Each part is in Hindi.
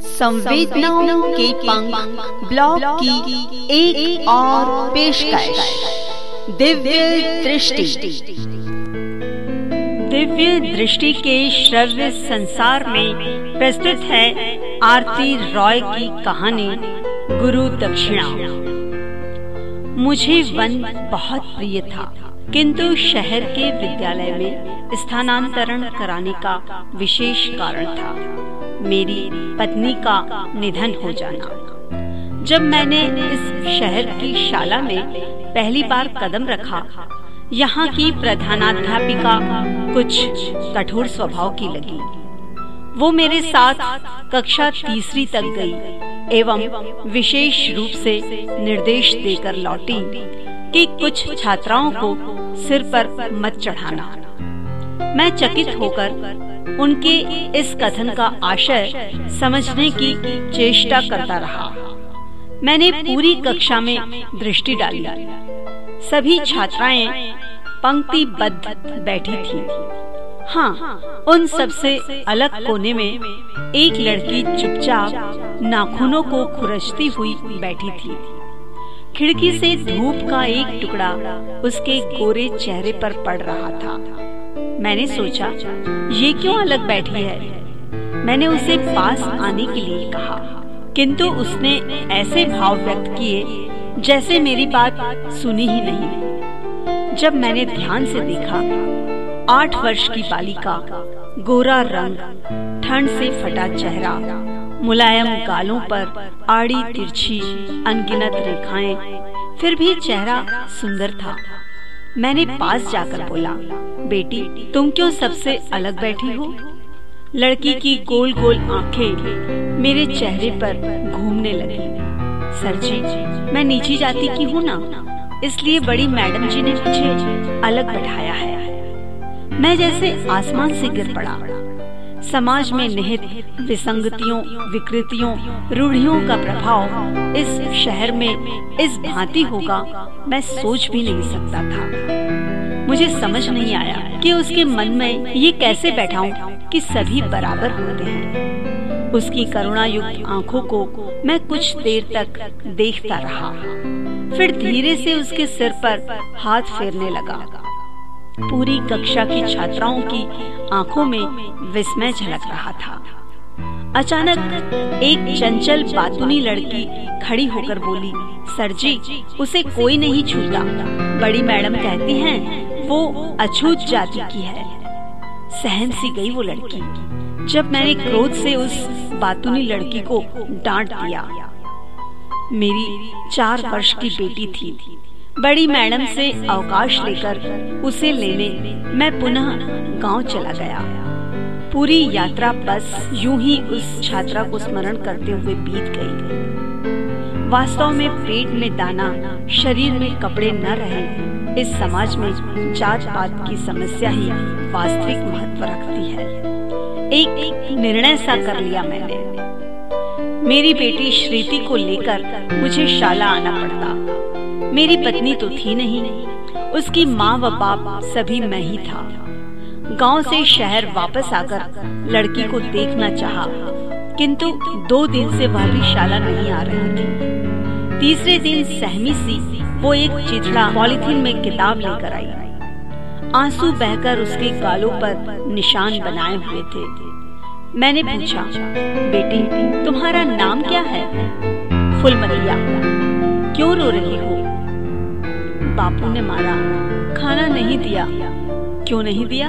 संवेदनाओं के पंख ब्लॉग की एक, एक और पेशकश। दिव्य दृष्टि। दिव्य दृष्टि के श्रव्य संसार में प्रस्तुत है आरती रॉय की कहानी गुरु दक्षिणा। मुझे वन बहुत प्रिय था किंतु शहर के विद्यालय में स्थानांतरण कराने का विशेष कारण था। मेरी पत्नी का निधन हो जाना। जब मैंने इस शहर की शाला में पहली बार कदम रखा, यहाँ की प्रधानाध्यापिका कुछ कठोर स्वभाव की लगी। वो मेरे साथ कक्षा तीसरी तक गई एवं विशेष रूप से निर्देश देकर लौटी कि कुछ छात्राओं को सिर पर मत चढ़ाना। मैं चकित होकर उनके इस कथन का आशय समझने की चेष्टा करता रहा। मैंने पूरी कक्षा में दृष्टि डाली। सभी छात्राएँ पंक्तिबद्ध बैठी थी। हाँ उन सबसे अलग कोने में एक लड़की चुपचाप नाखूनों को खुरचती हुई बैठी थी। खिड़की से धूप का एक टुकड़ा उसके गोरे चेहरे पर पड़ रहा था। मैंने सोचा, ये क्यों अलग बैठी है? मैंने उसे पास आने के लिए कहा। किंतु उसने ऐसे भाव व्यक्त किए, जैसे मेरी बात सुनी ही नहीं। जब मैंने ध्यान से देखा, आठ वर्ष की बालिका, गोरा रंग, ठंड से फटा चेहरा, मुलायम गालों पर आड़ी तिरछी, अनगिनत रेखाएँ, फिर भी चेहरा सुंदर था। मैंने पास जाकर बोला, बेटी, तुम क्यों सबसे अलग बैठी हो? लड़की की गोल गोल आँखें मेरे चेहरे पर घूमने लगी। सर जी, मैं नीची जाति की हूँ ना, इसलिए बड़ी मैडम जी ने मुझे अलग बैठाया है। मैं जैसे आसमान से गिर पड़ा समाज में निहित, विसंगतियों, विकृतियों, रूढ़ियों का प्रभाव इस शहर में, इस भांति होगा, मैं सोच भी नहीं सकता था। मुझे समझ नहीं आया कि उसके मन में ये कैसे बैठाऊं कि सभी बराबर होते हैं। उसकी करुणा युक्त आँखों को मैं कुछ देर तक देखता रहा। फिर धीरे से उसके सिर पर हाथ फेरने लगा। पूरी कक्षा की छात्राओं की आँखों में विस्मय झलक रहा था। अचानक एक चंचल बातुनी लड़की खड़ी होकर बोली, सर जी, उसे कोई नहीं छूता। बड़ी मैडम कहती हैं, वो अछूत जाति की है। सहन सी गई वो लड़की। जब मैंने क्रोध से उस बातुनी लड़की को डांट दिया, मेरी चार वर्ष की बेटी थी। बड़ी मैडम से अवकाश लेकर उसे लेने मैं पुनः गाँव चला गया। पूरी यात्रा बस यूँ ही उस छात्रा को स्मरण करते हुए बीत गई। वास्तव में पेट में दाना शरीर में कपड़े न रहे इस समाज में जात पात की समस्या ही वास्तविक महत्व रखती है। एक, निर्णय सा कर लिया मैंने। मेरी बेटी श्रीति को लेकर मुझे शाला आना पड़ता। मेरी पत्नी तो थी नहीं। उसकी माँ व बाप सभी मैं ही था। गाँव से शहर वापस आकर लड़की को देखना चाहा, किंतु दो दिन से वह भी शाला नहीं आ रही थी। तीसरे दिन सहमी सी वो एक चिथड़ा पॉलिथीन में किताब लेकर आई। आँसू बहकर उसके गालों पर निशान बनाए हुए थे। मैंने पूछा बेटी तुम्हारा नाम क्या है? फुलमतिया क्यों रो रही हो? बापू ने मारा। खाना नहीं दिया। क्यों नहीं दिया?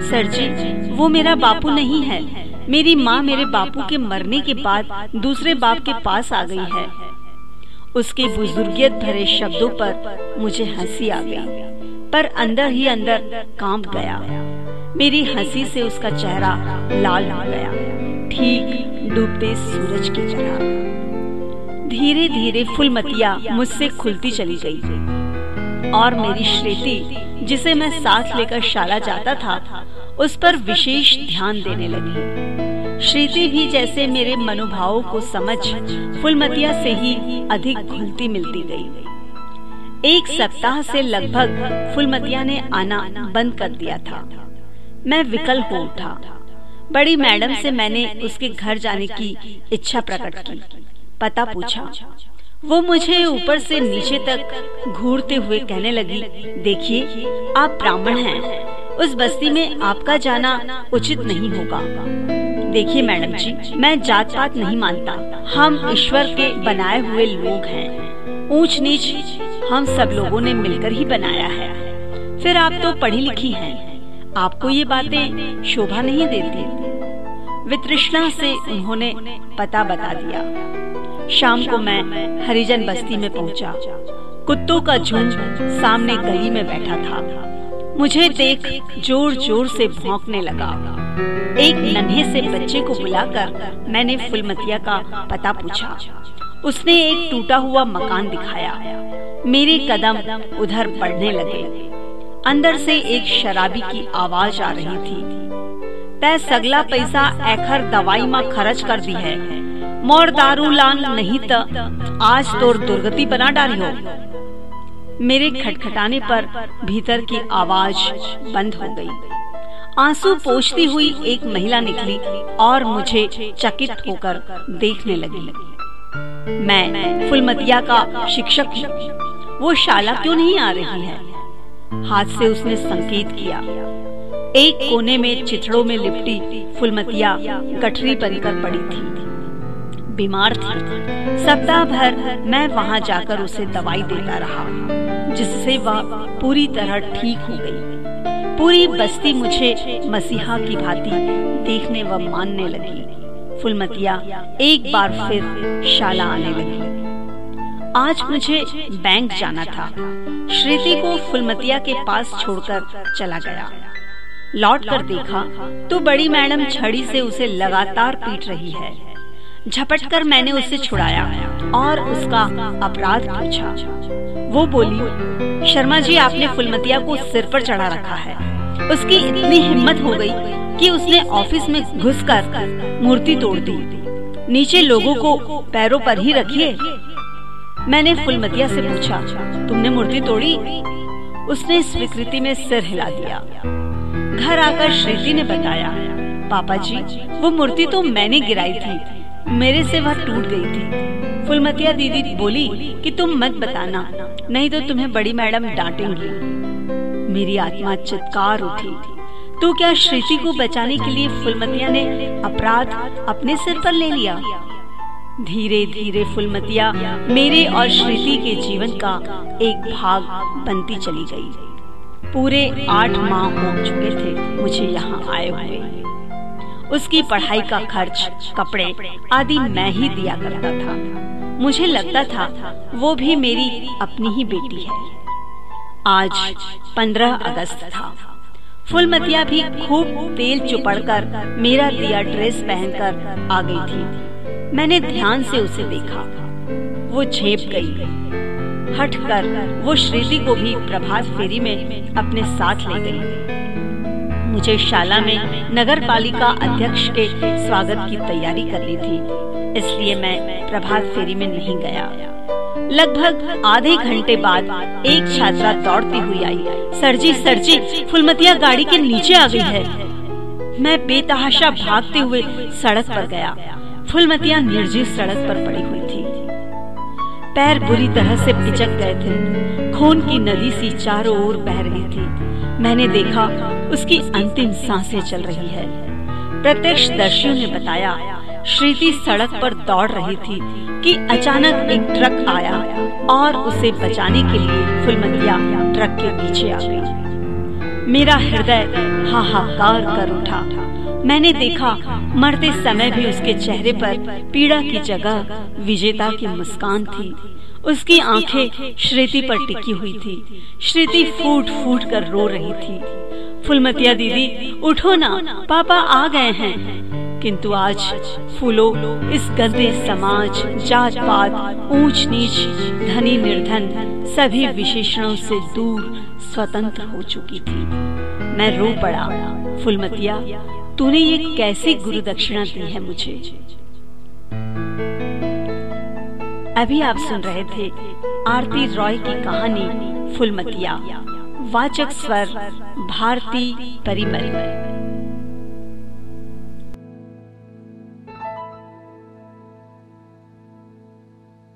सर जी, वो मेरा बापू नहीं है। मेरी माँ मेरे बापू के मरने के बाद दूसरे बाप के पास आ गई है। उसके बुजुर्गियत भरे शब्दों पर मुझे हँसी आ गई। पर अंदर ही अंदर काँप गया। मेरी हँसी से उसका चेहरा लाल हो गया। ठीक डूबते सूरज की तरह। धीरे धीरे फुलमतिया मुझसे खुलती चली गई। और मेरी श्रेति, जिसे मैं साथ लेकर शाला जाता था, उस पर विशेष ध्यान देने लगी। श्रीति भी जैसे मेरे मनोभावों को समझ, फुलमतिया से ही अधिक घुलती मिलती गई। एक सप्ताह से लगभग फुलमतिया ने आना बंद कर दिया था। मैं विकल हो उठा। बड़ी मैडम से मैंने उसके घर जाने की इच्छा प्रकट की। पता पूछा वो मुझे ऊपर से नीचे तक घूरते हुए कहने लगी, देखिए, आप ब्राह्मण हैं। उस बस्ती में आपका जाना उचित नहीं होगा। देखिए मैडम जी, मैं जात पात नहीं मानता। हम ईश्वर के बनाए हुए लोग हैं। ऊंच नीच हम सब लोगों ने मिलकर ही बनाया है। फिर आप तो पढ़ी लिखी हैं। आपको ये बातें शोभा नहीं देती? वित्रृष्णा से उन्होंने पता बता दिया। शाम को मैं हरिजन बस्ती में पहुँचा। कुत्तों का झुंड सामने गली में बैठा था। मुझे देख ज़ोर ज़ोर से भौंकने लगा। एक नन्हे से बच्चे को बुलाकर मैंने फुलमतिया का पता पूछा। उसने एक टूटा हुआ मकान दिखाया। मेरे कदम उधर बढ़ने लगे। अंदर से एक शराबी की आवाज़ आ रही थी। तय सगला पैसा एखर दवाई में खर्च कर दी है। मोर दारू लान नहीं तो आज तोर दुर्गति बना डाली हो। मेरे खटखटाने पर भीतर की आवाज़ बंद हो गई। आँसू पोछती हुई एक महिला निकली और मुझे चकित होकर देखने लगी। मैं फुलमतिया का शिक्षक हूँ। वो शाला क्यों नहीं आ रही है? हाथ से उसने संकेत किया। एक कोने में चिथड़ों में लिपटी फुलमतिया गठरी बनकर पड़ी थी। बीमार थी। सप्ताह भर मैं वहाँ जाकर उसे दवाई देता रहा, जिससे वह पूरी तरह ठीक हो गई। पूरी बस्ती मुझे मसीहा की भांति देखने व मानने लगी। फुलमतिया एक बार फिर शाला आने लगी। आज मुझे बैंक जाना था। श्रीति को फुलमतिया के पास छोड़कर चला गया। लौट कर देखा तो बड़ी मैडम छड़ी से उसे लगातार पीट रही है। झपट कर मैंने उसे छुड़ाया और उसका अपराध पूछा। वो बोली, शर्मा जी, आपने फुलमतिया को सिर पर चढ़ा रखा है। उसकी इतनी हिम्मत हो गई कि उसने ऑफ़िस में घुसकर मूर्ति तोड़ दी। नीचे लोगों को पैरों पर ही रखिए। मैंने फुलमतिया से पूछा, तुमने मूर्ति तोड़ी? उसने स्वीकृति में सिर हिला दिया। घर आकर श्रीति ने बताया, पापा जी, वो मूर्ति तो मैंने गिराई थी मेरे से वह टूट गई थी। फुलमतिया दीदी बोली कि तुम मत बताना, नहीं तो तुम्हें बड़ी मैडम डांटेंगी। मेरी आत्मा चित्कार उठी। तो क्या श्रीति को बचाने के लिए फुलमतिया ने अपराध अपने सिर पर ले लिया? धीरे धीरे फुलमतिया मेरे और श्रीति के जीवन का एक भाग बनती चली गई। पूरे आठ माह हो चुके थे मुझे यहाँ आए हुए। उसकी पढ़ाई का खर्च, कपड़े आदि मैं ही दिया करता था। मुझे लगता था, वो भी मेरी अपनी ही बेटी है। आज पंद्रह अगस्त था। फुलमतिया भी खूब तेल चुपड़कर मेरा दिया ड्रेस पहनकर आ गई थी। मैंने ध्यान से उसे देखा। वो झेप गई। हटकर वो श्रीति को भी प्रभात फेरी में अपने साथ ले गई। मुझे शाला में नगर पालिका अध्यक्ष के स्वागत की तैयारी करनी थी, इसलिए मैं प्रभात फेरी में नहीं गया। लगभग आधे घंटे बाद एक छात्रा दौड़ती हुई आई। सर जी सर जी फुलमतिया गाड़ी के नीचे आ गई है। मैं बेतहाशा भागते हुए सड़क पर गया। फुलमतिया निर्जीव सड़क पर पड़ी हुई थी। पैर बुरी तरह से पिचक गए थे। खून की नदी सी चारों ओर बह रही थी। मैंने देखा, उसकी अंतिम साँसें चल रही है। प्रत्यक्ष दर्शियों ने बताया श्रीति सड़क पर दौड़ रही थी कि अचानक एक ट्रक आया और उसे बचाने के लिए फुलमतिया ट्रक के पीछे आ गई। मेरा हृदय हाहाकार कर उठा। मैंने देखा, मरते समय भी उसके चेहरे पर पीड़ा की जगह विजेता की मुस्कान थी। उसकी आँखें श्रेती पर टिकी हुई थी। श्रेती फूट फूट कर रो रही थी। फुलमतिया दीदी, उठो ना, पापा आ गए हैं। किंतु आज फूलो, इस गंदे समाज जात पात ऊंच नीच धनी निर्धन सभी विशेषणों से दूर स्वतंत्र हो चुकी थी। मैं रो पड़ा, फुलमतिया, तूने ये कैसी गुरु दक्षिणा दी है मुझे? अभी आप सुन रहे थे आरती रॉय की कहानी, फुलमतिया, वाचक स्वर, भारती परिमल।